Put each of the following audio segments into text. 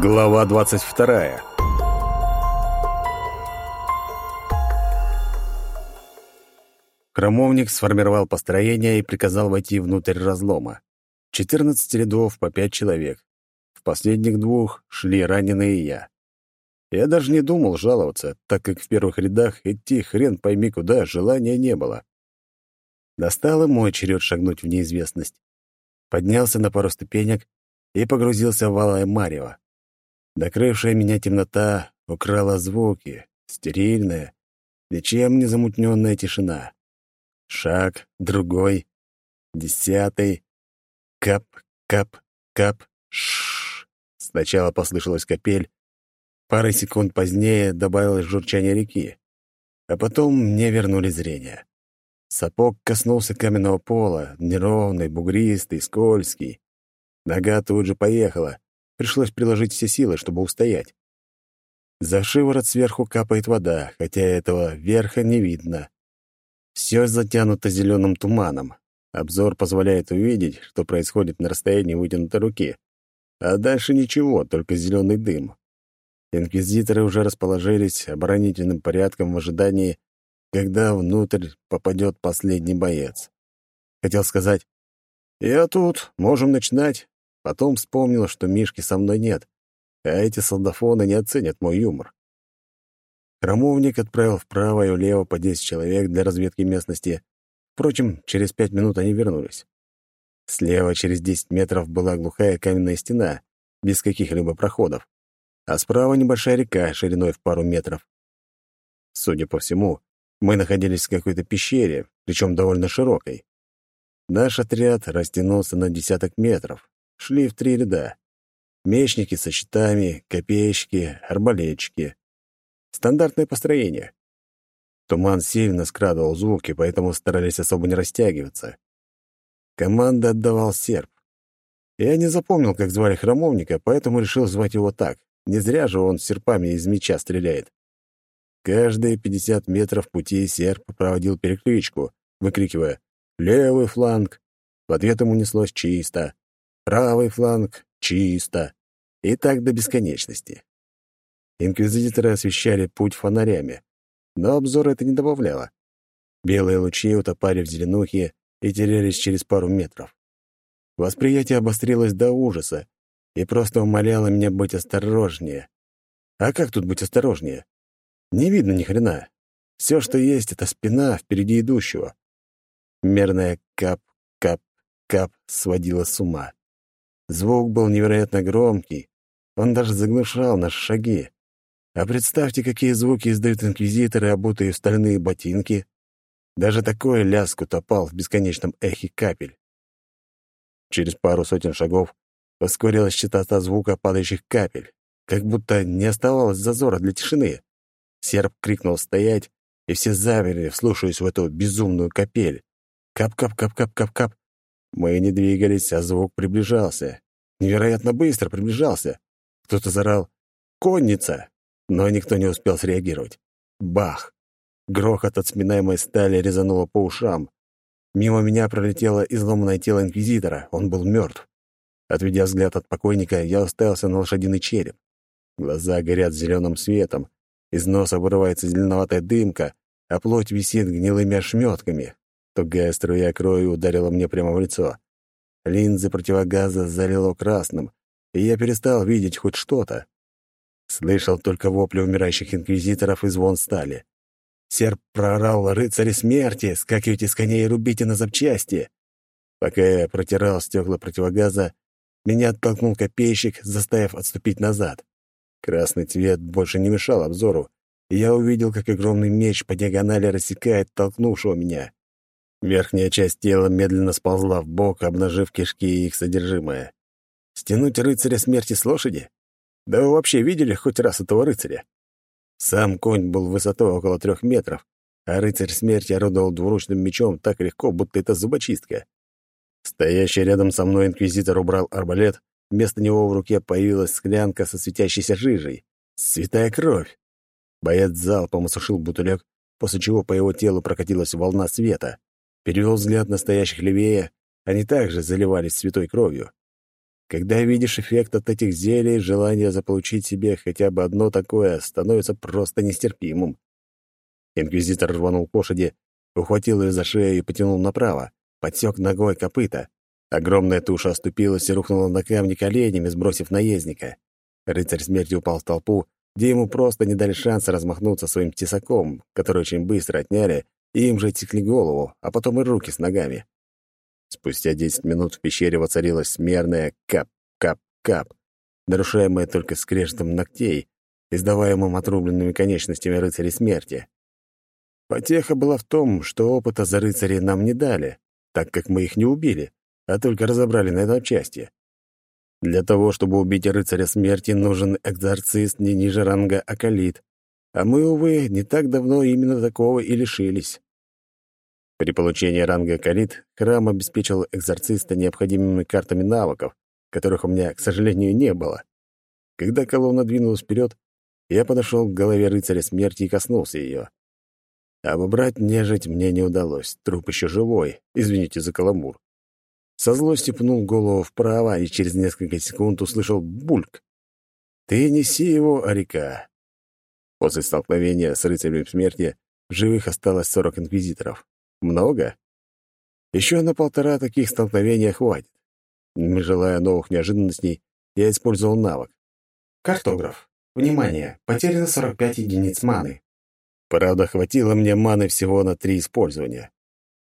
Глава 22. Хромовник сформировал построение и приказал войти внутрь разлома. 14 рядов по пять человек. В последних двух шли раненые и я. Я даже не думал жаловаться, так как в первых рядах идти хрен пойми куда желания не было. Настал и мой черед шагнуть в неизвестность. Поднялся на пару ступенек и погрузился в алое марево. Докрывшая меня темнота украла звуки, стерильная, ничем не замутненная тишина. Шаг, другой, десятый. Кап, кап, кап, шш. Сначала послышалась капель, Пары секунд позднее добавилось журчание реки. А потом мне вернули зрение. Сапог коснулся каменного пола, неровный, бугристый, скользкий. Нога тут же поехала. Пришлось приложить все силы, чтобы устоять. За шиворот сверху капает вода, хотя этого верха не видно. Все затянуто зеленым туманом. Обзор позволяет увидеть, что происходит на расстоянии вытянутой руки. А дальше ничего, только зеленый дым. Инквизиторы уже расположились оборонительным порядком в ожидании, когда внутрь попадет последний боец. Хотел сказать «Я тут, можем начинать». Потом вспомнил, что Мишки со мной нет, а эти солдафоны не оценят мой юмор. Хромовник отправил вправо и влево по 10 человек для разведки местности. Впрочем, через пять минут они вернулись. Слева через 10 метров была глухая каменная стена, без каких-либо проходов а справа небольшая река шириной в пару метров. Судя по всему, мы находились в какой-то пещере, причем довольно широкой. Наш отряд растянулся на десяток метров, шли в три ряда. Мечники со щитами, копейщики, арбалетчики. Стандартное построение. Туман сильно скрадывал звуки, поэтому старались особо не растягиваться. Команда отдавал серп. Я не запомнил, как звали храмовника, поэтому решил звать его так. Не зря же он серпами из меча стреляет. Каждые пятьдесят метров пути серп проводил перекличку, выкрикивая «Левый фланг!». В ответ ему неслось чисто. «Правый фланг! Чисто!» И так до бесконечности. Инквизиторы освещали путь фонарями, но обзор это не добавляло. Белые лучи утопали в зеленухе и терялись через пару метров. Восприятие обострилось до ужаса, и просто умоляла меня быть осторожнее. А как тут быть осторожнее? Не видно ни хрена. Все, что есть, — это спина впереди идущего. Мерная кап-кап-кап сводила с ума. Звук был невероятно громкий, он даже заглушал наши шаги. А представьте, какие звуки издают инквизиторы, обутые в стальные ботинки. Даже такой лязг утопал в бесконечном эхе капель. Через пару сотен шагов Ускорилась частота звука падающих капель, как будто не оставалось зазора для тишины. Серп крикнул «Стоять!», и все замерли, вслушиваясь в эту безумную капель. Кап-кап-кап-кап-кап-кап. Мы не двигались, а звук приближался. Невероятно быстро приближался. Кто-то заорал «Конница!», но никто не успел среагировать. Бах! Грохот от сминаемой стали резануло по ушам. Мимо меня пролетело изломанное тело Инквизитора. Он был мертв. Отведя взгляд от покойника, я уставился на лошадиный череп. Глаза горят зеленым светом, из носа вырывается зеленоватая дымка, а плоть висит гнилыми ошметками. Тугая струя крови ударила мне прямо в лицо. Линзы противогаза залило красным, и я перестал видеть хоть что-то. Слышал только вопли умирающих инквизиторов и звон стали. Серп проорал «Рыцари смерти! Скакивайте с коней и рубите на запчасти!» Пока я протирал стекла противогаза, меня оттолкнул копейщик, заставив отступить назад. Красный цвет больше не мешал обзору, и я увидел, как огромный меч по диагонали рассекает толкнувшего меня. Верхняя часть тела медленно сползла в бок, обнажив кишки и их содержимое. Стянуть рыцаря смерти с лошади? Да вы вообще видели хоть раз этого рыцаря? Сам конь был высотой около трех метров, а рыцарь смерти орудовал двуручным мечом так легко, будто это зубочистка. Стоящий рядом со мной инквизитор убрал арбалет, вместо него в руке появилась склянка со светящейся жижей. Святая кровь! Боец залпом осушил бутылек, после чего по его телу прокатилась волна света. Перевел взгляд на стоящих левее, они также заливались святой кровью. Когда видишь эффект от этих зелий, желание заполучить себе хотя бы одно такое становится просто нестерпимым. Инквизитор рванул к лошади, ухватил ее за шею и потянул направо, подсек ногой копыта. Огромная туша оступилась и рухнула на камни коленями, сбросив наездника. Рыцарь смерти упал в толпу, где ему просто не дали шанса размахнуться своим тесаком, который очень быстро отняли, им же отсекли голову, а потом и руки с ногами. Спустя десять минут в пещере воцарилась мерная кап-кап-кап, нарушаемая только скрежетом ногтей, издаваемым отрубленными конечностями рыцарей смерти. Потеха была в том, что опыта за рыцарей нам не дали, так как мы их не убили, а только разобрали на этом части. Для того, чтобы убить рыцаря смерти, нужен экзорцист не ниже ранга Аколит, а мы, увы, не так давно именно такого и лишились. При получении ранга Акалит храм обеспечил экзорциста необходимыми картами навыков, которых у меня, к сожалению, не было. Когда колонна двинулась вперед, я подошел к голове рыцаря смерти и коснулся ее. Обобрать нежить мне не удалось, труп еще живой, извините за каламур. Со злости пнул голову вправо и через несколько секунд услышал бульк. «Ты неси его, Арика!» После столкновения с рыцарем смерти в живых осталось сорок инквизиторов. Много? Еще на полтора таких столкновения хватит. Не желая новых неожиданностей, я использовал навык. Картограф. Внимание! Потеряно 45 единиц маны. Правда, хватило мне маны всего на три использования.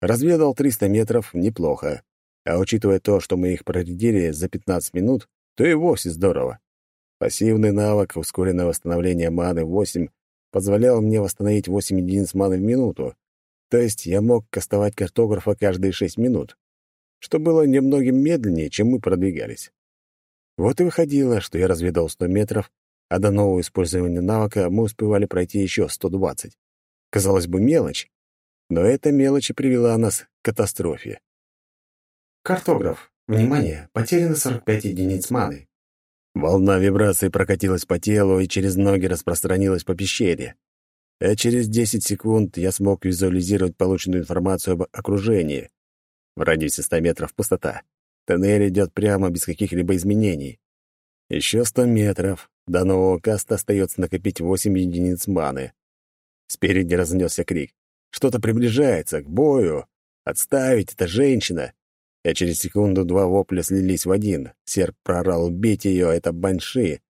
Разведал 300 метров — неплохо. А учитывая то, что мы их проредили за 15 минут, то и вовсе здорово. Пассивный навык ускоренное восстановление маны 8 позволял мне восстановить 8 единиц маны в минуту. То есть я мог кастовать картографа каждые 6 минут, что было немногим медленнее, чем мы продвигались. Вот и выходило, что я разведал 100 метров, а до нового использования навыка мы успевали пройти еще 120. Казалось бы, мелочь, но эта мелочь и привела нас к катастрофе. Картограф. Внимание, потеряно 45 единиц маны. Волна вибраций прокатилась по телу и через ноги распространилась по пещере. А через 10 секунд я смог визуализировать полученную информацию об окружении. В радиусе 100 метров пустота. Тоннель идет прямо без каких-либо изменений. Еще 100 метров. До нового каста остается накопить 8 единиц маны. Спереди разнесся крик. Что-то приближается, к бою. Отставить, это женщина. А через секунду два вопля слились в один. Серп прорал «Убить ее! Это баньши!»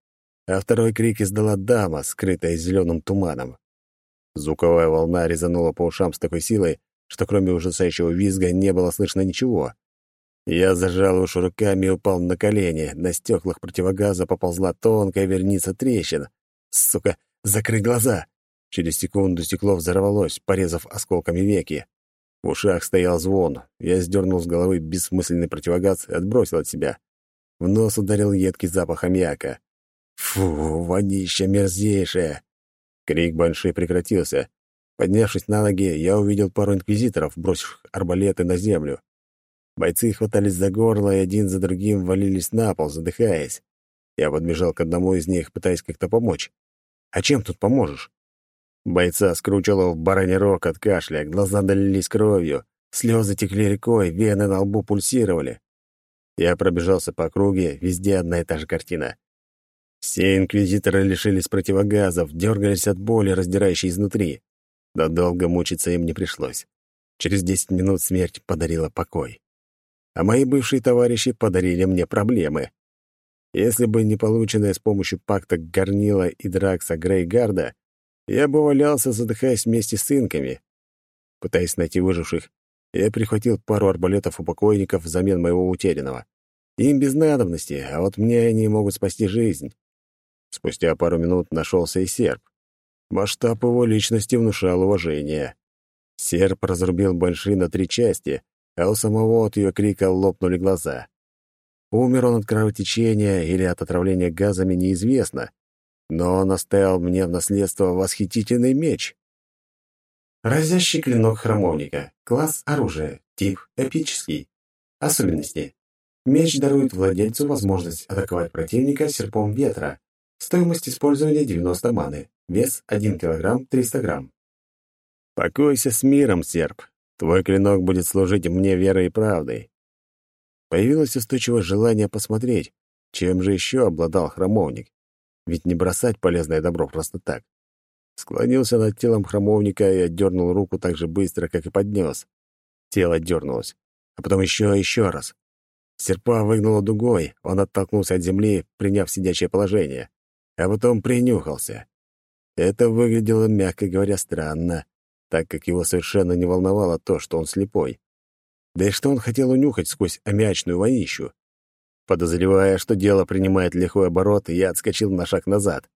А второй крик издала дама, скрытая зеленым туманом. Звуковая волна резанула по ушам с такой силой, что кроме ужасающего визга не было слышно ничего. Я зажал уши руками и упал на колени. На стеклах противогаза поползла тонкая верница трещин. Сука, закрыть глаза! Через секунду стекло взорвалось, порезав осколками веки. В ушах стоял звон. Я сдернул с головы бессмысленный противогаз и отбросил от себя. В нос ударил едкий запах аммиака. Фу, водища мерзейшая. Крик Банши прекратился. Поднявшись на ноги, я увидел пару инквизиторов, бросивших арбалеты на землю. Бойцы хватались за горло и один за другим валились на пол, задыхаясь. Я подбежал к одному из них, пытаясь как-то помочь. А чем тут поможешь? Бойца скручило в бараний рог от кашля, глаза долились кровью, слезы текли рекой, вены на лбу пульсировали. Я пробежался по округе, везде одна и та же картина. Все инквизиторы лишились противогазов, дергались от боли, раздирающей изнутри. Но долго мучиться им не пришлось. Через десять минут смерть подарила покой. А мои бывшие товарищи подарили мне проблемы. Если бы не полученное с помощью пакта Гарнила и Дракса Грейгарда, я бы валялся, задыхаясь вместе с инками. Пытаясь найти выживших, я прихватил пару арбалетов у покойников взамен моего утерянного. Им без надобности, а вот мне они могут спасти жизнь. Спустя пару минут нашелся и серп. Масштаб его личности внушал уважение. Серп разрубил большие на три части, а у самого от ее крика лопнули глаза. Умер он от кровотечения или от отравления газами, неизвестно, но он оставил мне в наследство восхитительный меч. Разящий клинок храмовника. Класс оружия. Тип эпический. Особенности. Меч дарует владельцу возможность атаковать противника серпом ветра. Стоимость использования 90 маны. Вес 1 кг 300 грамм. Покойся с миром, серп. Твой клинок будет служить мне верой и правдой. Появилось устойчивое желание посмотреть, Чем же еще обладал храмовник? Ведь не бросать полезное добро просто так. Склонился над телом храмовника и отдернул руку так же быстро, как и поднес. Тело дернулось, а потом еще и еще раз. Серпа выгнула дугой, он оттолкнулся от земли, приняв сидячее положение, а потом принюхался. Это выглядело, мягко говоря, странно, так как его совершенно не волновало то, что он слепой. Да и что он хотел унюхать сквозь аммиачную вонищу? Подозревая, что дело принимает лихой оборот, я отскочил на шаг назад.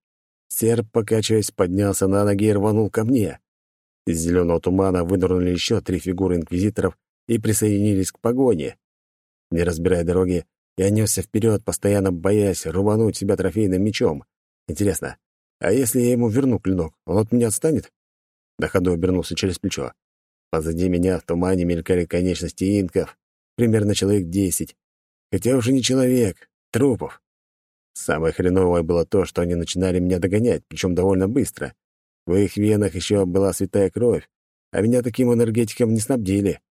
Серп, покачиваясь, поднялся на ноги и рванул ко мне. Из зеленого тумана вынырнули еще три фигуры инквизиторов и присоединились к погоне. Не разбирая дороги, я несся вперед, постоянно боясь рубануть себя трофейным мечом. Интересно, а если я ему верну клинок, он от меня отстанет? На ходу обернулся через плечо. Позади меня в тумане мелькали конечности инков, примерно человек десять. Хотя уже не человек, трупов. Самое хреновое было то, что они начинали меня догонять, причем довольно быстро. В их венах еще была святая кровь, а меня таким энергетиком не снабдили.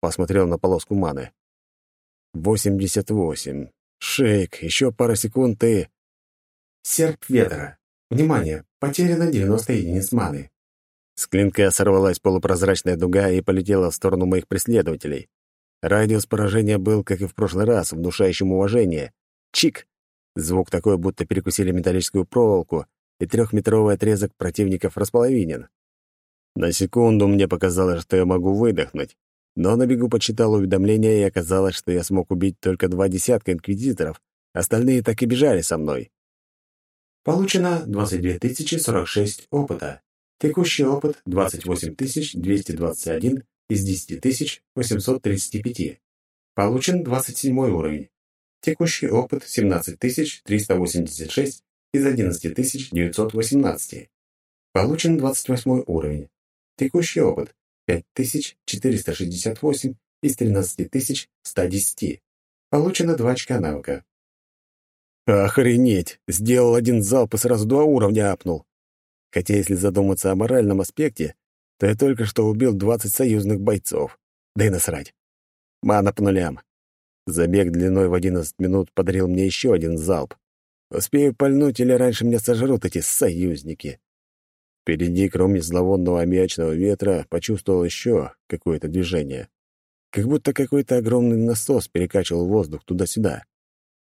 Посмотрел на полоску маны. Восемьдесят восемь. Шейк, еще пара секунд и... Серп ветра. Внимание, потеряно 90 единиц маны. С клинка сорвалась полупрозрачная дуга и полетела в сторону моих преследователей. Радиус поражения был, как и в прошлый раз, внушающим уважение. Чик! Звук такой, будто перекусили металлическую проволоку, и трехметровый отрезок противников располовинен. На секунду мне показалось, что я могу выдохнуть, но на бегу почитал уведомления, и оказалось, что я смог убить только два десятка инквизиторов, остальные так и бежали со мной. Получено 22 046 опыта. Текущий опыт 28221 из 10835. Получен 27 уровень. Текущий опыт 17386 из 11918. Получен 28 уровень. Текущий опыт 5468 из 13110. Получено 2 очка навыка. Охренеть! Сделал один залп и сразу два уровня апнул. Хотя, если задуматься о моральном аспекте, то я только что убил 20 союзных бойцов. Да и насрать. Мана по нулям. Забег длиной в 11 минут подарил мне еще один залп. Успею пальнуть или раньше меня сожрут эти союзники. Впереди, кроме зловонного аммиачного ветра, почувствовал еще какое-то движение. Как будто какой-то огромный насос перекачивал воздух туда-сюда.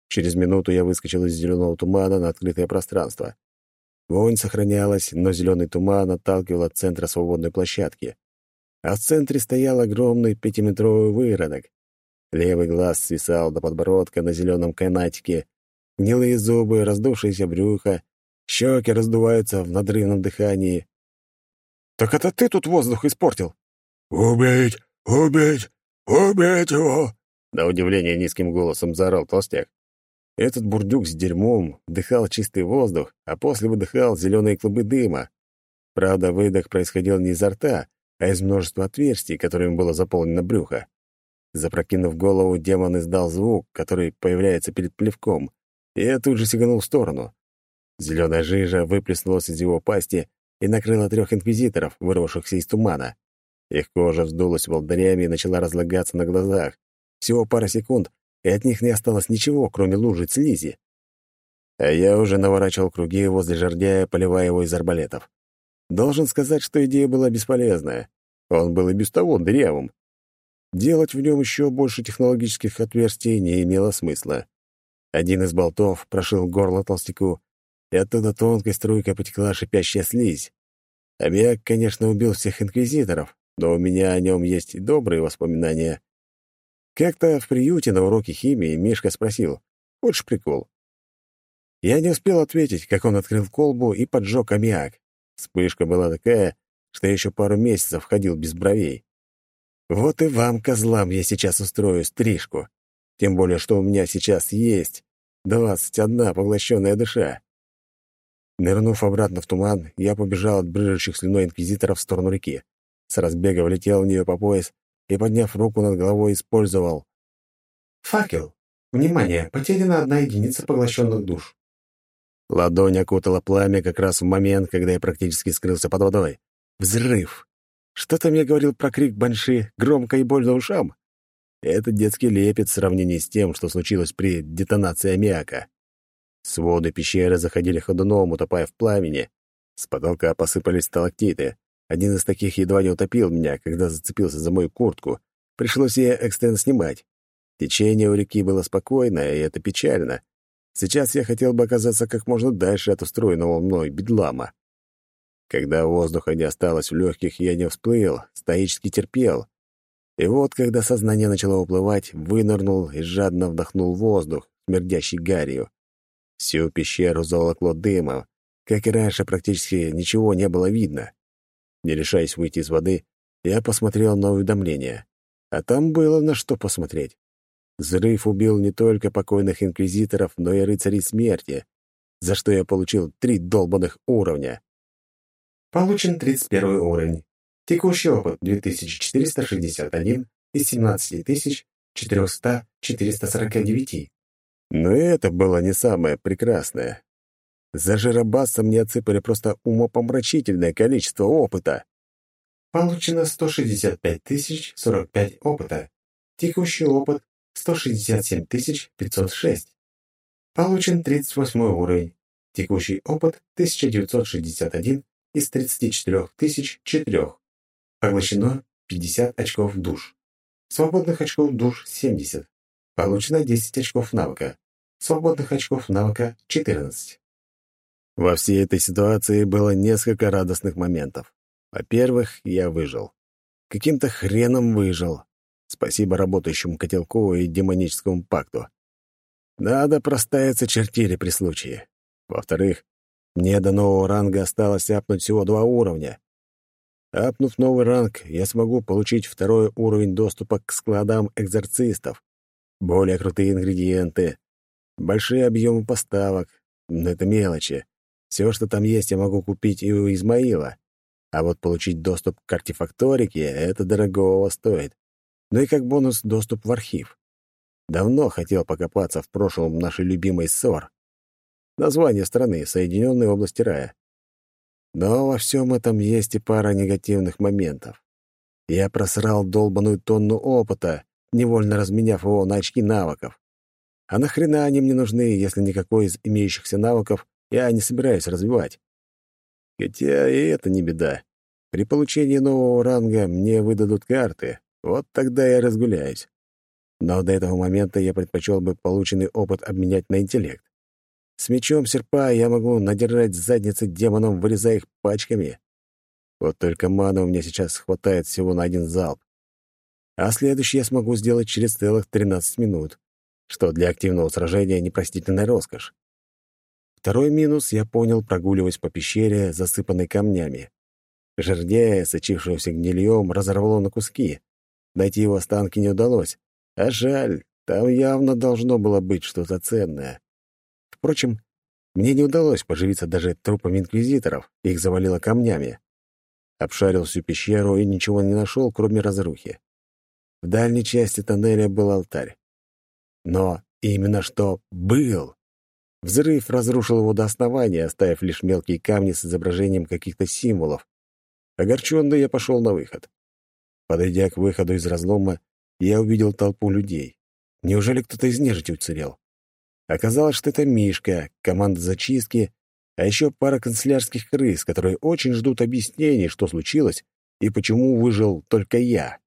Через минуту я выскочил из зеленого тумана на открытое пространство. Вонь сохранялась, но зеленый туман отталкивал от центра свободной площадки. А в центре стоял огромный пятиметровый выродок. Левый глаз свисал до подбородка на зеленом канатике. Гнилые зубы, раздувшееся брюхо, щеки раздуваются в надрывном дыхании. «Так это ты тут воздух испортил?» «Убить! Убить! Убить его!» На удивление низким голосом заорал толстяк. Этот бурдюк с дерьмом вдыхал чистый воздух, а после выдыхал зеленые клубы дыма. Правда, выдох происходил не изо рта, а из множества отверстий, которыми было заполнено брюхо. Запрокинув голову, демон издал звук, который появляется перед плевком, и я тут же сиганул в сторону. Зеленая жижа выплеснулась из его пасти и накрыла трех инквизиторов, вырвавшихся из тумана. Их кожа вздулась волдырями и начала разлагаться на глазах. Всего пара секунд, и от них не осталось ничего, кроме лужи слизи. А я уже наворачивал круги возле жердяя, поливая его из арбалетов. Должен сказать, что идея была бесполезная. Он был и без того дырявым. Делать в нем еще больше технологических отверстий не имело смысла. Один из болтов прошил горло толстяку, и оттуда тонкой струйкой потекла шипящая слизь. Аммиак, конечно, убил всех инквизиторов, но у меня о нем есть и добрые воспоминания. Как-то в приюте на уроке химии Мишка спросил, «Хочешь прикол?» Я не успел ответить, как он открыл колбу и поджег аммиак. Вспышка была такая, что я еще пару месяцев ходил без бровей. Вот и вам, козлам, я сейчас устрою стрижку. Тем более, что у меня сейчас есть двадцать одна поглощенная душа. Нырнув обратно в туман, я побежал от брыжущих слюной инквизиторов в сторону реки. С разбега влетел в нее по пояс и, подняв руку над головой, использовал. «Факел! Внимание! Потеряна одна единица поглощенных душ». Ладонь окутала пламя как раз в момент, когда я практически скрылся под водой. Взрыв! Что-то мне говорил про крик Банши громко и больно ушам. Это детский лепет в сравнении с тем, что случилось при детонации аммиака. Своды пещеры заходили ходуном, утопая в пламени. С потолка посыпались сталактиты. Один из таких едва не утопил меня, когда зацепился за мою куртку. Пришлось ее экстренно снимать. Течение у реки было спокойное, и это печально. Сейчас я хотел бы оказаться как можно дальше от устроенного мной бедлама. Когда воздуха не осталось в легких, я не всплыл, стоически терпел. И вот, когда сознание начало уплывать, вынырнул и жадно вдохнул воздух, смердящий гарью. Всю пещеру заволокло дымом. Как и раньше, практически ничего не было видно. Не решаясь выйти из воды, я посмотрел на уведомление. А там было на что посмотреть. Взрыв убил не только покойных инквизиторов, но и рыцарей смерти, за что я получил три долбанных уровня. Получен 31 уровень. Текущий опыт 2461 из 17449. Но это было не самое прекрасное. За Жиробаса мне отсыпали просто умопомрачительное количество опыта. Получено 165 045 опыта. Текущий опыт 167 506. Получен 38 уровень. Текущий опыт 1961 из 34 004. Поглощено 50 очков душ. Свободных очков душ 70. Получено 10 очков навыка. Свободных очков навыка 14. Во всей этой ситуации было несколько радостных моментов. Во-первых, я выжил. Каким-то хреном выжил. Спасибо работающему котелку и демоническому пакту. Надо проставиться чертили при случае. Во-вторых, мне до нового ранга осталось апнуть всего два уровня. Апнув новый ранг, я смогу получить второй уровень доступа к складам экзорцистов. Более крутые ингредиенты, большие объемы поставок. Но это мелочи. Все, что там есть, я могу купить и у Измаила. А вот получить доступ к артефакторике — это дорогого стоит. Ну и как бонус доступ в архив. Давно хотел покопаться в прошлом нашей любимой СОР. Название страны — Соединенные области рая. Но во всем этом есть и пара негативных моментов. Я просрал долбаную тонну опыта, невольно разменяв его на очки навыков. А нахрена они мне нужны, если никакой из имеющихся навыков я не собираюсь развивать? Хотя и это не беда. При получении нового ранга мне выдадут карты, вот тогда я разгуляюсь. Но до этого момента я предпочел бы полученный опыт обменять на интеллект. С мечом серпа я могу надирать задницы демонам, вырезая их пачками. Вот только ману у меня сейчас хватает всего на один залп. А следующий я смогу сделать через целых 13 минут, что для активного сражения непростительная роскошь. Второй минус я понял, прогуливаясь по пещере, засыпанной камнями. Жердяя, сочившегося гнильем, разорвало на куски. Найти его останки не удалось. А жаль, там явно должно было быть что-то ценное. Впрочем, мне не удалось поживиться даже трупами инквизиторов, их завалило камнями. Обшарил всю пещеру и ничего не нашел, кроме разрухи. В дальней части тоннеля был алтарь. Но именно что был. Взрыв разрушил его до основания, оставив лишь мелкие камни с изображением каких-то символов. Огорченный я пошел на выход. Подойдя к выходу из разлома, я увидел толпу людей. Неужели кто-то из нежити уцелел? Оказалось, что это Мишка, команда зачистки, а еще пара канцелярских крыс, которые очень ждут объяснений, что случилось и почему выжил только я.